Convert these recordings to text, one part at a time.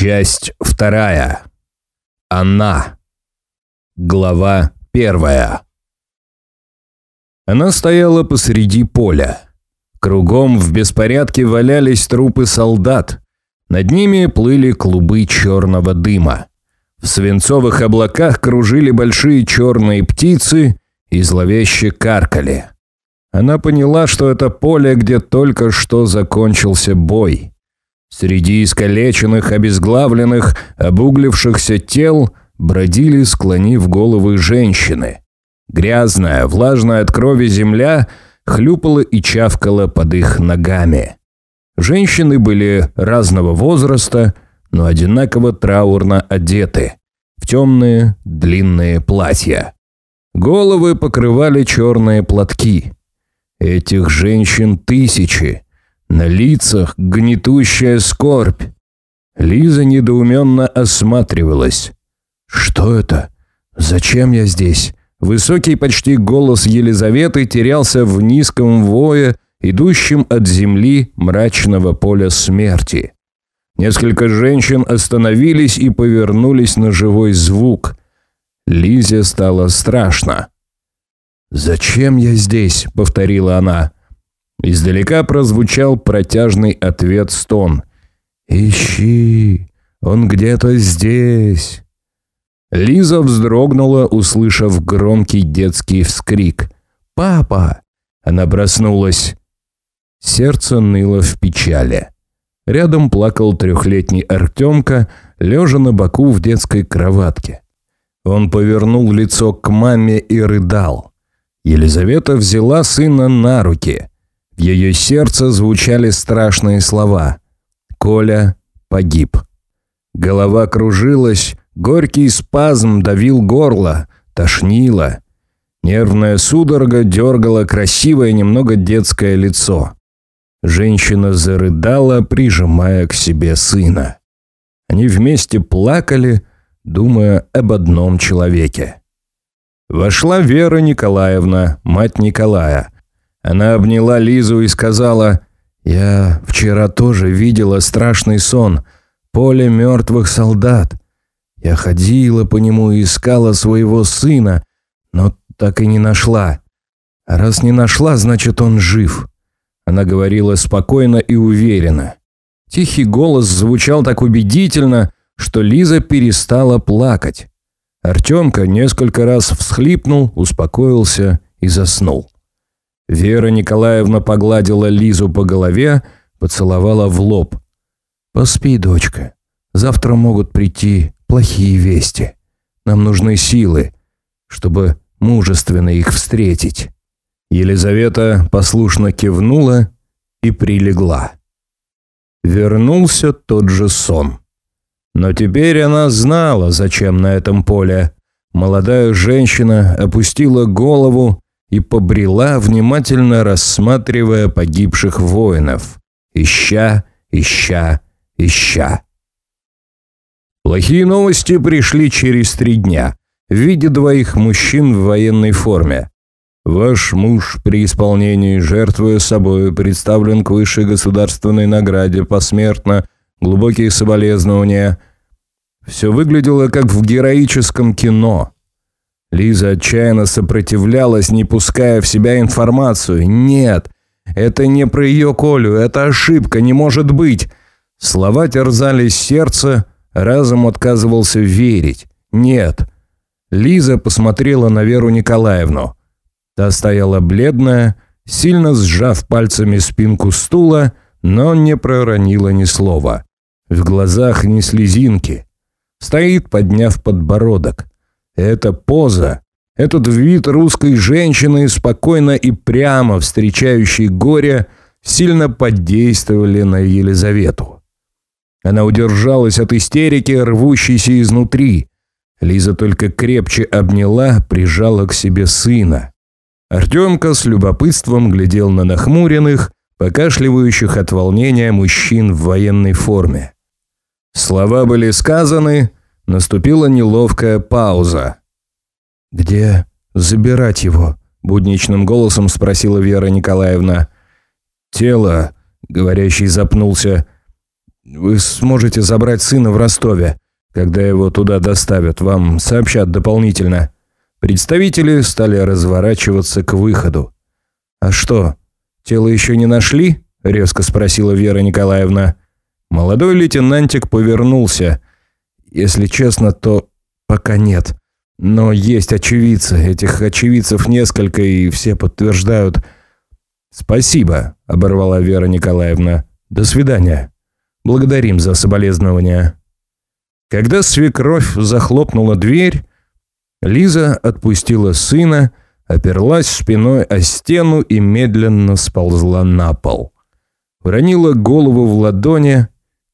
Часть вторая. Она. Глава первая. Она стояла посреди поля. Кругом в беспорядке валялись трупы солдат. Над ними плыли клубы черного дыма. В свинцовых облаках кружили большие черные птицы и зловеще каркали. Она поняла, что это поле, где только что закончился бой. Среди искалеченных, обезглавленных, обуглившихся тел бродили, склонив головы женщины. Грязная, влажная от крови земля хлюпала и чавкала под их ногами. Женщины были разного возраста, но одинаково траурно одеты, в темные длинные платья. Головы покрывали черные платки. Этих женщин тысячи – на лицах гнетущая скорбь. Лиза недоуменно осматривалась. «Что это? Зачем я здесь?» Высокий почти голос Елизаветы терялся в низком вое, идущем от земли мрачного поля смерти. Несколько женщин остановились и повернулись на живой звук. Лизе стало страшно. «Зачем я здесь?» — повторила она. Издалека прозвучал протяжный ответ-стон. «Ищи! Он где-то здесь!» Лиза вздрогнула, услышав громкий детский вскрик. «Папа!» Она проснулась. Сердце ныло в печали. Рядом плакал трехлетний Артемка, лежа на боку в детской кроватке. Он повернул лицо к маме и рыдал. Елизавета взяла сына на руки – в ее сердце звучали страшные слова. Коля погиб. Голова кружилась, горький спазм давил горло, тошнило. Нервная судорога дергала красивое, немного детское лицо. Женщина зарыдала, прижимая к себе сына. Они вместе плакали, думая об одном человеке. Вошла Вера Николаевна, мать Николая – она обняла Лизу и сказала, «Я вчера тоже видела страшный сон, поле мертвых солдат. Я ходила по нему и искала своего сына, но так и не нашла. А раз не нашла, значит, он жив». Она говорила спокойно и уверенно. Тихий голос звучал так убедительно, что Лиза перестала плакать. Артемка несколько раз всхлипнул, успокоился и заснул. Вера Николаевна погладила Лизу по голове, поцеловала в лоб. «Поспи, дочка. Завтра могут прийти плохие вести. Нам нужны силы, чтобы мужественно их встретить». Елизавета послушно кивнула и прилегла. Вернулся тот же сон. Но теперь она знала, зачем на этом поле. Молодая женщина опустила голову и побрела, внимательно рассматривая погибших воинов, ища, ища, ища. Плохие новости пришли через три дня в виде двоих мужчин в военной форме. Ваш муж при исполнении, жертвуя собой, представлен к высшей государственной награде посмертно, глубокие соболезнования. Все выглядело как в героическом кино – Лиза отчаянно сопротивлялась, не пуская в себя информацию. «Нет, это не про ее Колю, это ошибка, не может быть!» Слова терзали сердце, разум отказывался верить. «Нет». Лиза посмотрела на Веру Николаевну. Та стояла бледная, сильно сжав пальцами спинку стула, но не проронила ни слова. В глазах ни слезинки. Стоит, подняв подбородок. Эта поза, этот вид русской женщины, спокойно и прямо встречающей горе, сильно подействовали на Елизавету. Она удержалась от истерики, рвущейся изнутри. Лиза только крепче обняла, прижала к себе сына. Артемка с любопытством глядел на нахмуренных, покашливающих от волнения мужчин в военной форме. Слова были сказаны, Наступила неловкая пауза. «Где забирать его?» – будничным голосом спросила Вера Николаевна. «Тело», – говорящий запнулся, – Вы сможете забрать сына в Ростове. Когда его туда доставят, вам сообщат дополнительно». Представители стали разворачиваться к выходу. «А что, тело еще не нашли?» – резко спросила Вера Николаевна. Молодой лейтенантик повернулся. «Если честно, то пока нет. Но есть очевидцы. Этих очевидцев несколько, и все подтверждают...» «Спасибо», – оборвала Вера Николаевна. «До свидания. Благодарим за соболезнования». Когда свекровь захлопнула дверь, Лиза отпустила сына, оперлась спиной о стену и медленно сползла на пол. Уронила голову в ладони,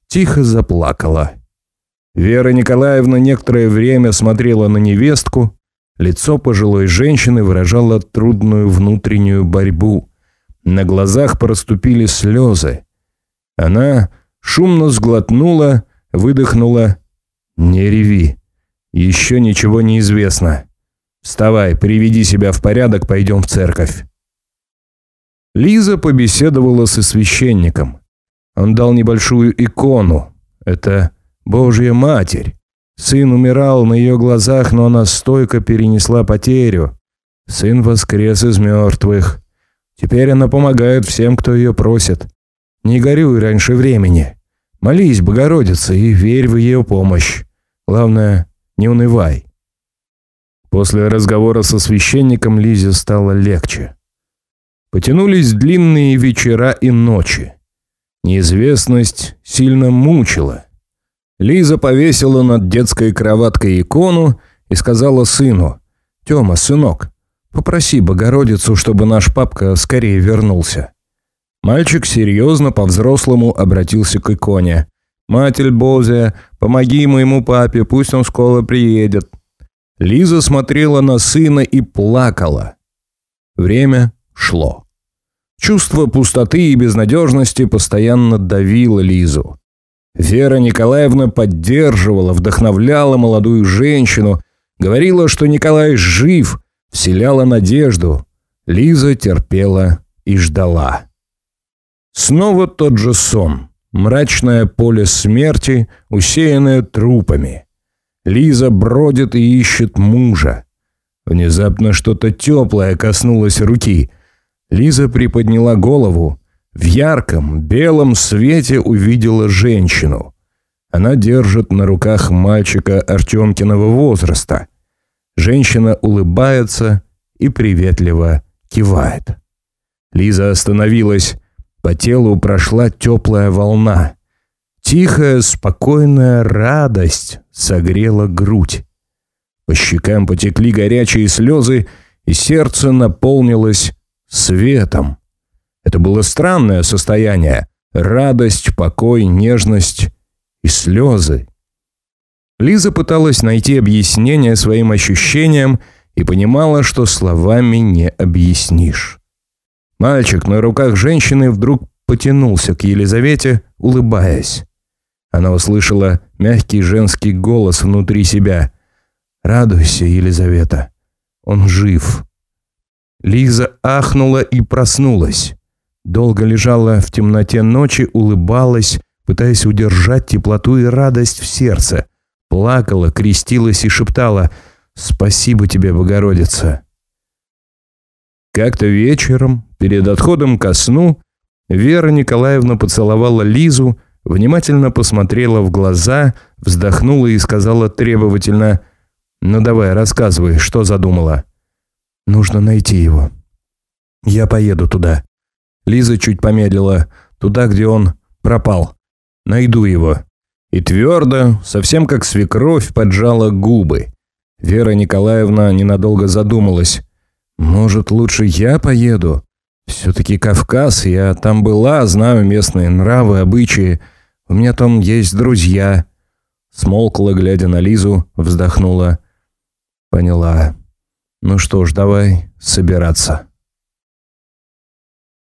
тихо заплакала. Вера Николаевна некоторое время смотрела на невестку. Лицо пожилой женщины выражало трудную внутреннюю борьбу. На глазах проступили слезы. Она шумно сглотнула, выдохнула «Не реви. Еще ничего не известно. Вставай, приведи себя в порядок, пойдем в церковь». Лиза побеседовала со священником. Он дал небольшую икону. Это Божья Матерь. Сын умирал на ее глазах, но она стойко перенесла потерю. Сын воскрес из мертвых. Теперь она помогает всем, кто ее просит. Не горюй раньше времени. Молись, Богородице, и верь в ее помощь. Главное, не унывай. После разговора со священником Лизе стало легче. Потянулись длинные вечера и ночи. Неизвестность сильно мучила. Лиза повесила над детской кроваткой икону и сказала сыну, «Тёма, сынок, попроси Богородицу, чтобы наш папка скорее вернулся». Мальчик серьезно по-взрослому обратился к иконе. «Матерь Божия, помоги моему папе, пусть он скоро приедет». Лиза смотрела на сына и плакала. Время шло. Чувство пустоты и безнадежности постоянно давило Лизу. Вера Николаевна поддерживала, вдохновляла молодую женщину, говорила, что Николай жив, вселяла надежду. Лиза терпела и ждала. Снова тот же сон. Мрачное поле смерти, усеянное трупами. Лиза бродит и ищет мужа. Внезапно что-то теплое коснулось руки. Лиза приподняла голову. В ярком, белом свете увидела женщину. Она держит на руках мальчика Артемкиного возраста. Женщина улыбается и приветливо кивает. Лиза остановилась. По телу прошла теплая волна. Тихая, спокойная радость согрела грудь. По щекам потекли горячие слезы, и сердце наполнилось светом. Это было странное состояние. Радость, покой, нежность и слезы. Лиза пыталась найти объяснение своим ощущениям и понимала, что словами не объяснишь. Мальчик на руках женщины вдруг потянулся к Елизавете, улыбаясь. Она услышала мягкий женский голос внутри себя. «Радуйся, Елизавета, он жив». Лиза ахнула и проснулась. Долго лежала в темноте ночи, улыбалась, пытаясь удержать теплоту и радость в сердце. Плакала, крестилась и шептала «Спасибо тебе, Богородица!» Как-то вечером, перед отходом ко сну, Вера Николаевна поцеловала Лизу, внимательно посмотрела в глаза, вздохнула и сказала требовательно «Ну давай, рассказывай, что задумала?» «Нужно найти его. Я поеду туда». Лиза чуть помедлила. Туда, где он пропал. Найду его. И твердо, совсем как свекровь, поджала губы. Вера Николаевна ненадолго задумалась. «Может, лучше я поеду? Все-таки Кавказ, я там была, знаю местные нравы, обычаи. У меня там есть друзья». Смолкла, глядя на Лизу, вздохнула. «Поняла. Ну что ж, давай собираться».